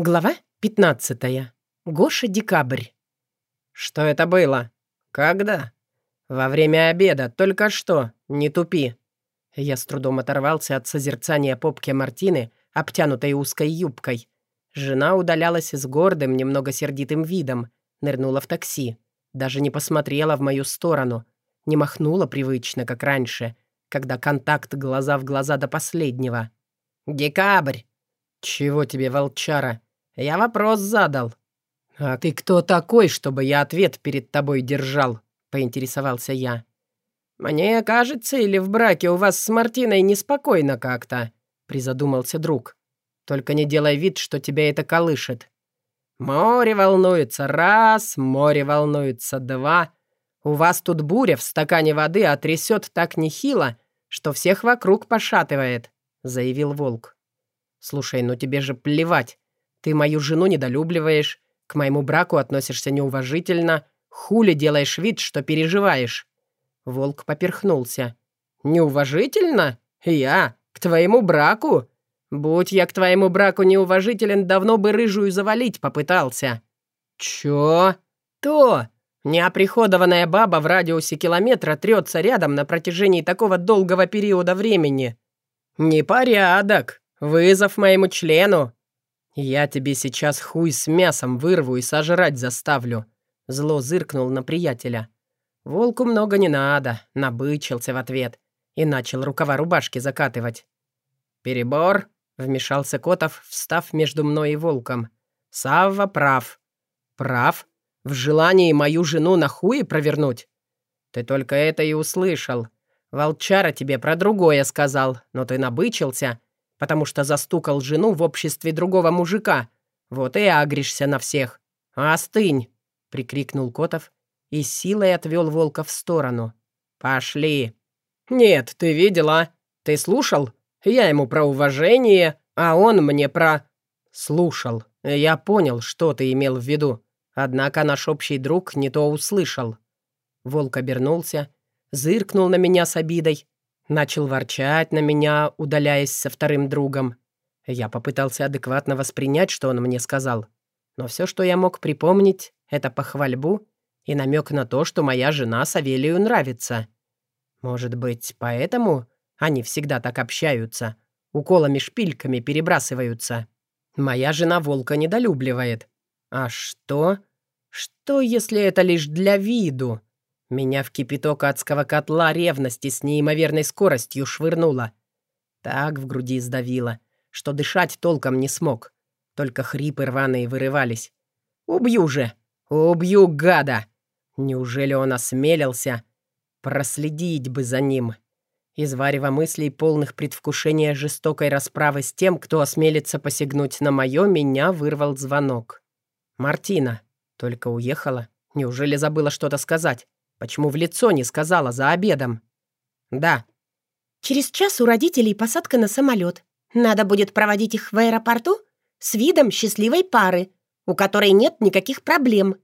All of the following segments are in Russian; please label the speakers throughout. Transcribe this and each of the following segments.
Speaker 1: Глава 15. Гоша Декабрь.
Speaker 2: «Что это было? Когда?» «Во время обеда, только что, не тупи».
Speaker 1: Я с трудом оторвался от созерцания попки Мартины, обтянутой узкой юбкой. Жена удалялась с гордым, немного сердитым видом, нырнула в такси. Даже не посмотрела в мою сторону, не махнула привычно, как раньше, когда контакт глаза в глаза до последнего.
Speaker 2: «Декабрь!»
Speaker 1: «Чего тебе, волчара?»
Speaker 2: Я вопрос задал.
Speaker 1: «А ты кто такой, чтобы я ответ перед тобой держал?» — поинтересовался я.
Speaker 2: «Мне кажется, или в браке у вас с Мартиной неспокойно как-то?»
Speaker 1: — призадумался друг. «Только не делай вид, что тебя это колышет».
Speaker 2: «Море волнуется раз, море волнуется два. У вас тут буря в стакане воды, а трясет так нехило, что всех вокруг пошатывает», — заявил волк.
Speaker 1: «Слушай, ну тебе же плевать, ты мою жену недолюбливаешь, к моему браку относишься неуважительно, хули делаешь вид, что переживаешь». Волк поперхнулся.
Speaker 2: «Неуважительно? Я? К твоему браку? Будь я к твоему браку неуважителен, давно бы рыжую завалить попытался».
Speaker 1: «Чё?»
Speaker 2: «То! Неоприходованная баба в радиусе километра трется рядом на протяжении такого долгого периода времени. Непорядок! Вызов моему члену!»
Speaker 1: «Я тебе сейчас хуй с мясом вырву и сожрать заставлю», — зло зыркнул на приятеля. Волку много не надо, набычился в ответ и начал рукава рубашки закатывать.
Speaker 2: «Перебор», — вмешался Котов, встав между мной и волком. «Савва прав».
Speaker 1: «Прав? В желании мою жену на хуи провернуть?»
Speaker 2: «Ты только это и услышал. Волчара тебе про другое сказал, но ты набычился потому что застукал жену в обществе другого мужика. Вот и агришься на всех. Остынь!» — прикрикнул Котов и силой отвел волка в сторону. «Пошли!» «Нет, ты видела? Ты слушал? Я ему про уважение, а он мне про...» «Слушал. Я понял, что ты имел в виду. Однако наш общий друг не то услышал». Волк обернулся, зыркнул на меня с обидой, Начал ворчать на меня, удаляясь со вторым другом. Я попытался адекватно воспринять, что он мне сказал. Но все, что я мог припомнить, это похвальбу и намек на то, что моя жена Савелию нравится. Может быть, поэтому они всегда так общаются, уколами-шпильками перебрасываются. Моя жена волка недолюбливает. А что? Что, если это лишь для виду? Меня в кипяток адского котла ревности с неимоверной скоростью швырнуло. Так в груди сдавило, что дышать толком не смог. Только хрипы рваные вырывались. «Убью же! Убью, гада!» Неужели он осмелился? Проследить бы за ним. Из варева мыслей, полных предвкушения жестокой расправы с тем, кто осмелится посягнуть на мое, меня вырвал звонок. «Мартина. Только уехала. Неужели забыла что-то сказать?» Почему в лицо не сказала за обедом? Да.
Speaker 3: Через час у родителей посадка на самолет. Надо будет проводить их в аэропорту с видом счастливой пары, у которой нет никаких проблем.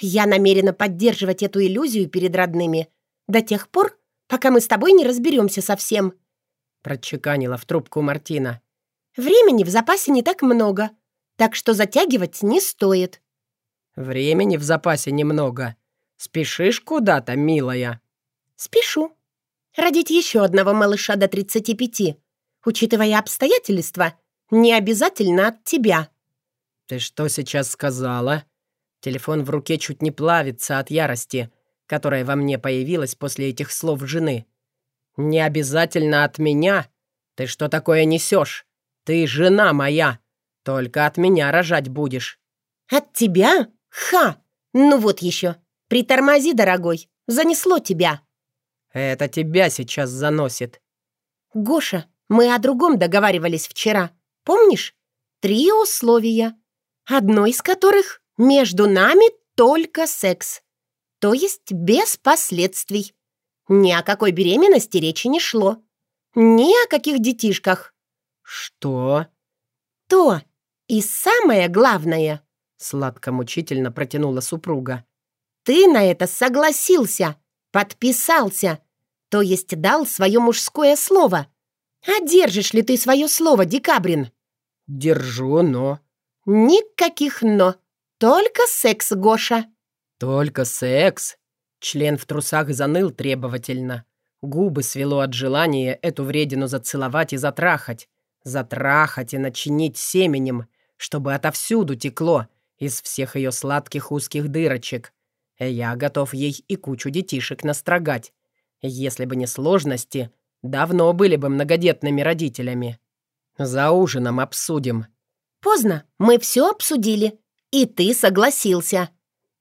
Speaker 3: Я намерена поддерживать эту иллюзию перед родными до тех пор, пока мы с тобой не разберемся совсем.
Speaker 1: Прочеканила в трубку Мартина.
Speaker 3: Времени в запасе не так много, так что затягивать не стоит.
Speaker 1: Времени в запасе немного. «Спешишь куда-то, милая?»
Speaker 3: «Спешу. Родить еще одного малыша до 35, учитывая обстоятельства, не обязательно от тебя».
Speaker 1: «Ты что сейчас сказала?» Телефон в руке чуть не плавится от ярости, которая во мне появилась после этих слов жены. «Не обязательно от меня? Ты что такое несешь? Ты жена моя. Только от меня рожать будешь».
Speaker 3: «От тебя? Ха! Ну вот еще. «Притормози, дорогой, занесло тебя».
Speaker 1: «Это тебя сейчас заносит».
Speaker 3: «Гоша, мы о другом договаривались вчера. Помнишь? Три условия, одно из которых между нами только секс. То есть без последствий. Ни о какой беременности речи не шло. Ни о каких детишках».
Speaker 1: «Что?»
Speaker 3: «То. И самое главное...»
Speaker 1: Сладко-мучительно протянула супруга.
Speaker 3: Ты на это согласился, подписался, то есть дал свое мужское слово. А держишь ли ты свое слово, Декабрин?»
Speaker 1: «Держу, но...»
Speaker 3: Никаких «но». Только секс, Гоша.
Speaker 2: Только секс? Член в трусах заныл требовательно. Губы свело от желания эту вредину зацеловать и затрахать. Затрахать и начинить семенем, чтобы отовсюду текло, из всех ее сладких узких дырочек. Я готов ей и кучу детишек настрогать. Если бы не сложности, давно были бы многодетными родителями. За ужином обсудим.
Speaker 3: Поздно, мы все обсудили. И ты согласился.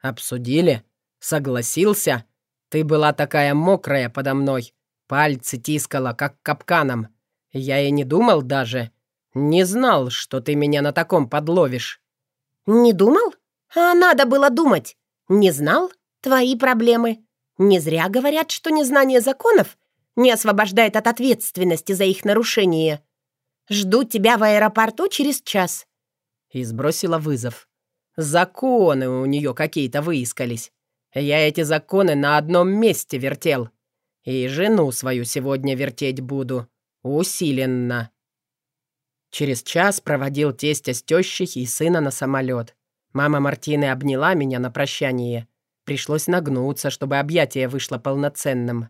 Speaker 2: Обсудили? Согласился? Ты была такая мокрая подо мной. Пальцы тискала, как капканом. Я и не думал даже. Не знал, что ты меня на таком подловишь.
Speaker 3: Не думал? А надо было думать. Не знал? Твои проблемы. Не зря говорят, что незнание законов не освобождает от ответственности за их нарушение. Жду тебя в аэропорту через час».
Speaker 2: И сбросила вызов. Законы у нее какие-то выискались. Я эти законы на одном месте вертел. И жену свою сегодня вертеть буду. Усиленно. Через час проводил тестя с тещей и сына на самолет. Мама Мартины обняла меня на прощание. Пришлось нагнуться, чтобы объятие вышло полноценным.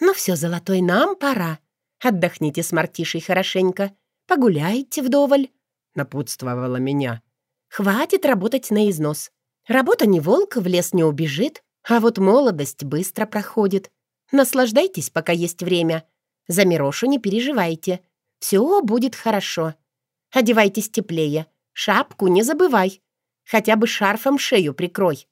Speaker 3: «Ну все, золотой, нам пора. Отдохните с Мартишей хорошенько. Погуляйте вдоволь», — напутствовала меня. «Хватит работать на износ. Работа не волк, в лес не убежит, а вот молодость быстро проходит. Наслаждайтесь, пока есть время. За Мирошу не переживайте. Все будет хорошо. Одевайтесь теплее. Шапку не забывай. Хотя бы шарфом шею прикрой.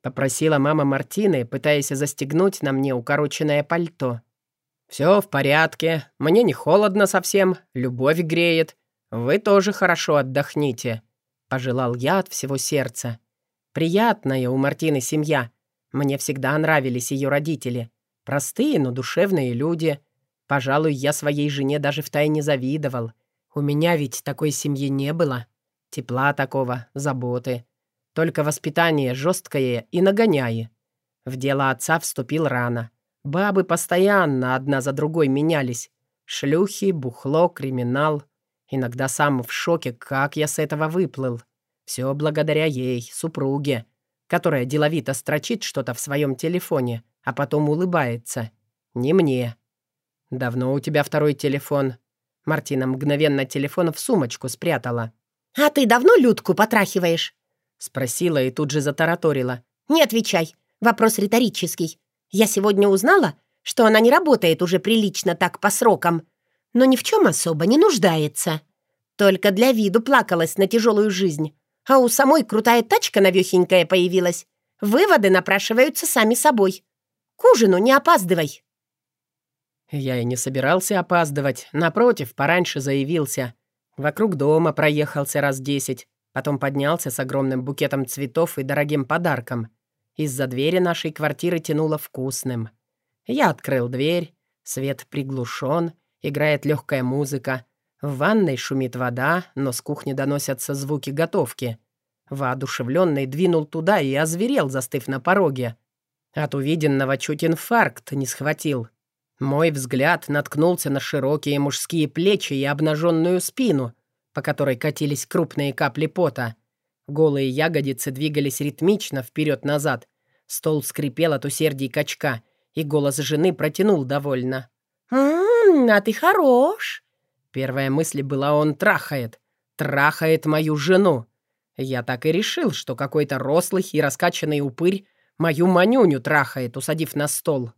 Speaker 2: — попросила мама Мартины, пытаясь застегнуть на мне укороченное пальто. «Все в порядке, мне не холодно совсем, любовь греет. Вы тоже хорошо отдохните», — пожелал я от всего сердца. «Приятная у Мартины семья. Мне всегда нравились ее родители. Простые, но душевные люди. Пожалуй, я своей жене даже втайне завидовал. У меня ведь такой семьи не было. Тепла такого, заботы. Только воспитание жесткое и нагоняе. В дело отца вступил рано. Бабы постоянно одна за другой менялись. Шлюхи, бухло, криминал. Иногда сам в шоке, как я с этого выплыл. Все благодаря ей, супруге, которая деловито строчит что-то в своем телефоне, а потом улыбается. Не мне. «Давно у тебя второй телефон?» Мартина мгновенно телефон в сумочку спрятала.
Speaker 3: «А ты давно Людку потрахиваешь?»
Speaker 2: Спросила и тут же затараторила.
Speaker 3: «Не отвечай. Вопрос риторический. Я сегодня узнала, что она не работает уже прилично так по срокам, но ни в чем особо не нуждается. Только для виду плакалась на тяжелую жизнь, а у самой крутая тачка навехенькая появилась. Выводы напрашиваются сами собой. К ужину не опаздывай».
Speaker 2: Я и не собирался опаздывать. Напротив, пораньше заявился. Вокруг дома проехался раз десять. Потом поднялся с огромным букетом цветов и дорогим подарком. Из-за двери нашей квартиры тянуло вкусным. Я открыл дверь, свет приглушен, играет легкая музыка. В ванной шумит вода, но с кухни доносятся звуки готовки. Воодушевленный двинул туда и озверел, застыв на пороге. От увиденного чуть инфаркт не схватил. Мой взгляд наткнулся на широкие мужские плечи и обнаженную спину — по которой катились крупные капли пота. Голые ягодицы двигались ритмично вперед-назад. Стол скрипел от усердий качка, и голос жены протянул довольно.
Speaker 3: «М-м, а ты хорош!»
Speaker 2: Первая мысль была «он трахает». Трахает мою жену. Я так и решил, что какой-то рослый и раскачанный упырь мою манюню трахает, усадив на стол.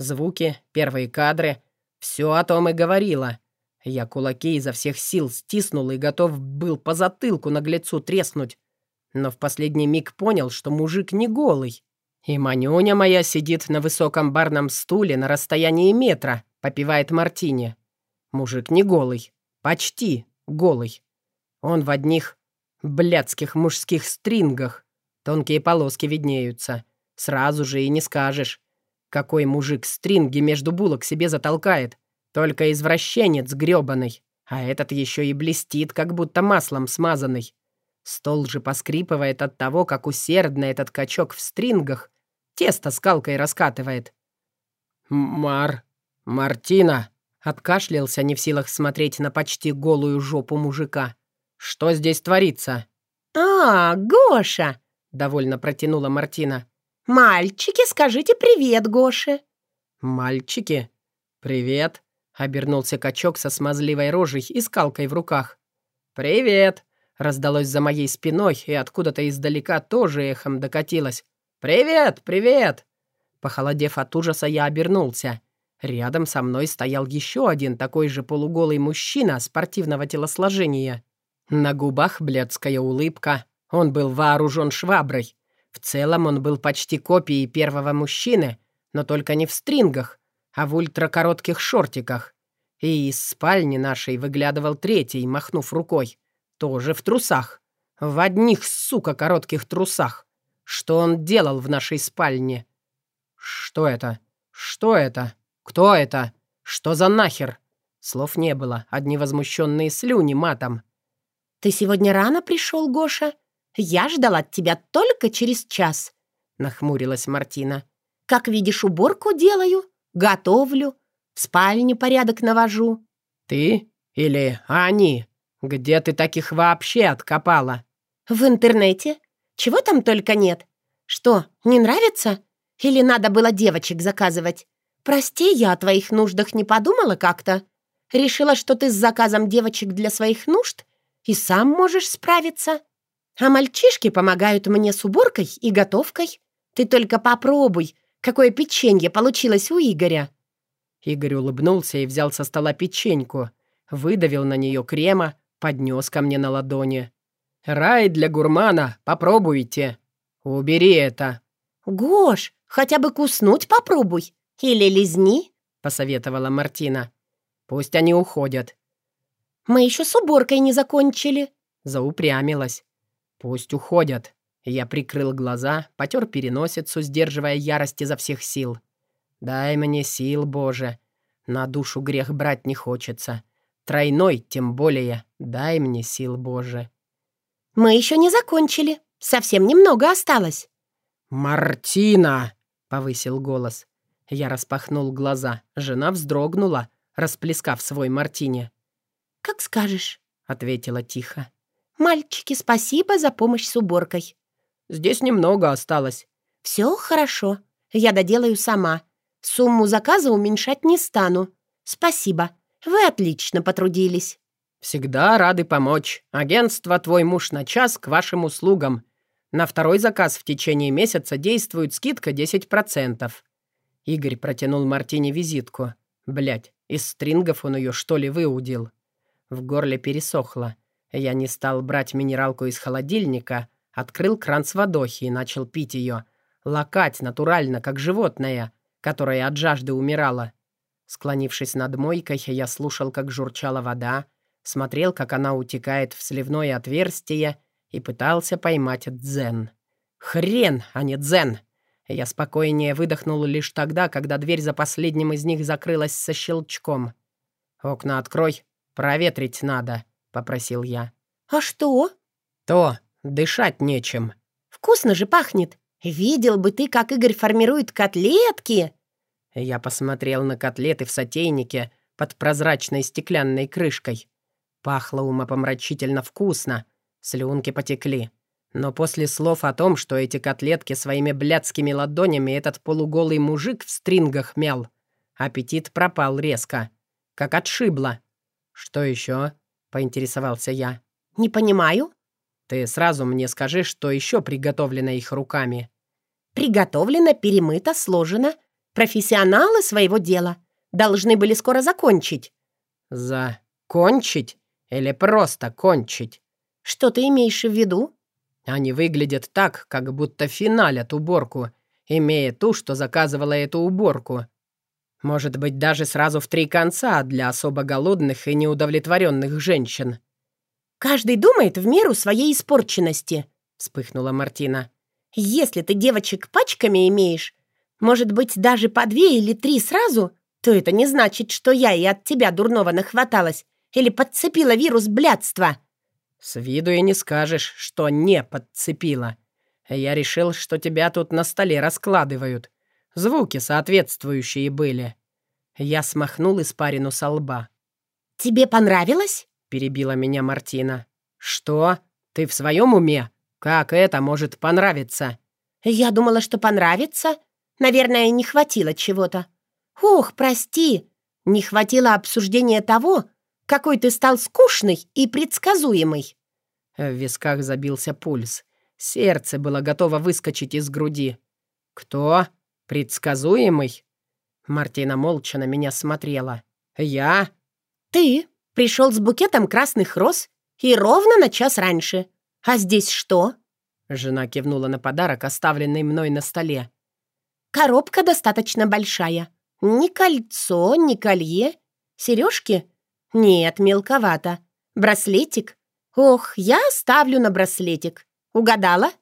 Speaker 2: Звуки, первые кадры — все о том и говорило. Я кулаки изо всех сил стиснул и готов был по затылку наглецу треснуть. Но в последний миг понял, что мужик не голый. И манюня моя сидит на высоком барном стуле на расстоянии метра, попивает мартини. Мужик не голый, почти голый. Он в одних блядских мужских стрингах. Тонкие полоски виднеются. Сразу же и не скажешь. Какой мужик стринги между булок себе затолкает, только извращенец грёбаный, а этот еще и блестит, как будто маслом смазанный. Стол же поскрипывает от того, как усердно этот качок в стрингах тесто скалкой раскатывает. «Мар... Мартина!» Откашлялся, не в силах смотреть на почти голую жопу мужика. «Что здесь творится?»
Speaker 3: «А, Гоша!»
Speaker 2: — довольно протянула Мартина.
Speaker 3: «Мальчики, скажите привет, Гоше!»
Speaker 2: «Мальчики? Привет!» — обернулся качок со смазливой рожей и скалкой в руках. «Привет!» — раздалось за моей спиной, и откуда-то издалека тоже эхом докатилось. «Привет! Привет!» Похолодев от ужаса, я обернулся. Рядом со мной стоял еще один такой же полуголый мужчина спортивного телосложения. На губах блядская улыбка. Он был вооружен шваброй. В целом он был почти копией первого мужчины, но только не в стрингах, а в ультракоротких шортиках. И из спальни нашей выглядывал третий, махнув рукой. Тоже в трусах. В одних, сука, коротких трусах. Что он делал в нашей спальне? Что это? Что это? Кто это? Что за нахер? Слов не было, одни возмущенные слюни матом.
Speaker 3: «Ты сегодня рано пришел, Гоша?» «Я ждала от тебя только через час», — нахмурилась Мартина. «Как видишь, уборку делаю, готовлю, в спальне порядок навожу».
Speaker 2: «Ты или они? Где ты таких вообще откопала?»
Speaker 3: «В интернете. Чего там только нет. Что, не нравится? Или надо было девочек заказывать? Прости, я о твоих нуждах не подумала как-то. Решила, что ты с заказом девочек для своих нужд и сам можешь справиться». А мальчишки помогают мне с уборкой и готовкой. Ты только попробуй, какое печенье получилось у Игоря».
Speaker 2: Игорь улыбнулся и взял со стола печеньку, выдавил на нее крема, поднес ко мне на ладони. «Рай для гурмана, попробуйте. Убери это».
Speaker 3: «Гош, хотя бы куснуть попробуй. Или лизни», — посоветовала Мартина.
Speaker 2: «Пусть они уходят».
Speaker 3: «Мы еще с уборкой не закончили», —
Speaker 2: заупрямилась. «Пусть уходят». Я прикрыл глаза, потер переносицу, сдерживая ярость изо всех сил. «Дай мне сил, Боже. На душу грех брать не хочется. Тройной, тем более. Дай мне сил, Боже».
Speaker 3: «Мы еще не закончили. Совсем немного осталось».
Speaker 2: «Мартина!» — повысил голос. Я распахнул глаза. Жена вздрогнула, расплескав свой мартине.
Speaker 3: «Как скажешь», — ответила тихо. «Мальчики, спасибо за помощь с уборкой».
Speaker 2: «Здесь немного осталось».
Speaker 3: «Все хорошо. Я доделаю сама. Сумму заказа уменьшать не стану. Спасибо. Вы отлично потрудились».
Speaker 2: «Всегда рады помочь. Агентство «Твой муж на час» к вашим услугам. На второй заказ в течение месяца действует скидка 10%. Игорь протянул Мартине визитку. Блять, из стрингов он ее что ли выудил? В горле пересохло. Я не стал брать минералку из холодильника, открыл кран с водой и начал пить ее. Лакать натурально, как животное, которое от жажды умирало. Склонившись над мойкой, я слушал, как журчала вода, смотрел, как она утекает в сливное отверстие и пытался поймать дзен. Хрен, а не дзен! Я спокойнее выдохнул лишь тогда, когда дверь за последним из них закрылась со щелчком. «Окна открой, проветрить надо», — попросил я.
Speaker 3: «А что?»
Speaker 2: «То, дышать нечем».
Speaker 3: «Вкусно же пахнет. Видел бы ты, как Игорь формирует котлетки!»
Speaker 2: Я посмотрел на котлеты в сотейнике под прозрачной стеклянной крышкой. Пахло умопомрачительно вкусно, слюнки потекли. Но после слов о том, что эти котлетки своими блядскими ладонями этот полуголый мужик в стрингах мял, аппетит пропал резко, как отшибло. «Что еще?» — поинтересовался я.
Speaker 3: «Не понимаю».
Speaker 2: «Ты сразу мне скажи, что еще приготовлено их руками».
Speaker 3: «Приготовлено, перемыто, сложено. Профессионалы своего дела. Должны были скоро закончить».
Speaker 2: «Закончить? Или просто кончить?»
Speaker 3: «Что ты имеешь в виду?»
Speaker 2: «Они выглядят так, как будто финалят уборку, имея ту, что заказывала эту уборку. Может быть, даже сразу в три конца для особо голодных и неудовлетворенных женщин.
Speaker 3: «Каждый думает в меру своей испорченности», — вспыхнула Мартина. «Если ты девочек пачками имеешь, может быть, даже по две или три сразу, то это не значит, что я и от тебя дурного нахваталась или подцепила вирус блядства».
Speaker 2: «С виду и не скажешь, что не подцепила. Я решил, что тебя тут на столе раскладывают. Звуки соответствующие были. Я смахнул испарину со лба.
Speaker 3: «Тебе понравилось?»
Speaker 2: — перебила меня Мартина. «Что? Ты в своем уме? Как это может понравиться?»
Speaker 3: «Я думала, что понравится. Наверное, не хватило чего-то. Ох, прости, не хватило обсуждения того, какой ты стал скучный и предсказуемый».
Speaker 2: В висках забился пульс. Сердце было готово выскочить из груди. «Кто? Предсказуемый?» Мартина молча на меня смотрела. «Я?»
Speaker 3: «Ты пришел с букетом красных роз и ровно на час раньше. А здесь что?»
Speaker 2: Жена кивнула на подарок, оставленный мной на столе.
Speaker 3: «Коробка достаточно большая. Ни кольцо, ни колье. Сережки? Нет, мелковато. Браслетик? Ох, я ставлю на браслетик. Угадала?»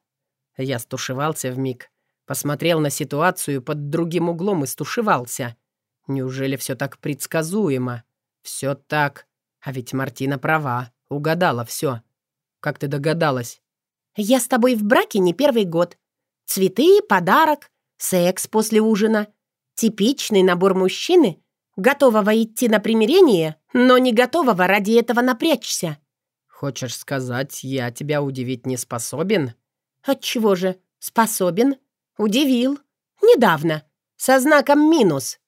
Speaker 2: Я стушевался вмиг. Посмотрел на ситуацию под другим углом и стушевался. Неужели все так предсказуемо? Все так. А ведь Мартина права. Угадала все. Как ты догадалась?
Speaker 3: Я с тобой в браке не первый год. Цветы, подарок, секс после ужина. Типичный набор мужчины, готового идти на примирение, но не готового ради этого напрячься.
Speaker 2: Хочешь сказать, я тебя удивить не способен?
Speaker 3: Отчего же? Способен. Удивил. Недавно. Со знаком минус.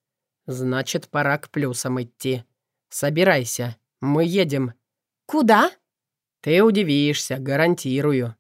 Speaker 2: Значит, пора к плюсам идти. Собирайся. Мы едем.
Speaker 3: Куда?
Speaker 2: Ты удивишься, гарантирую.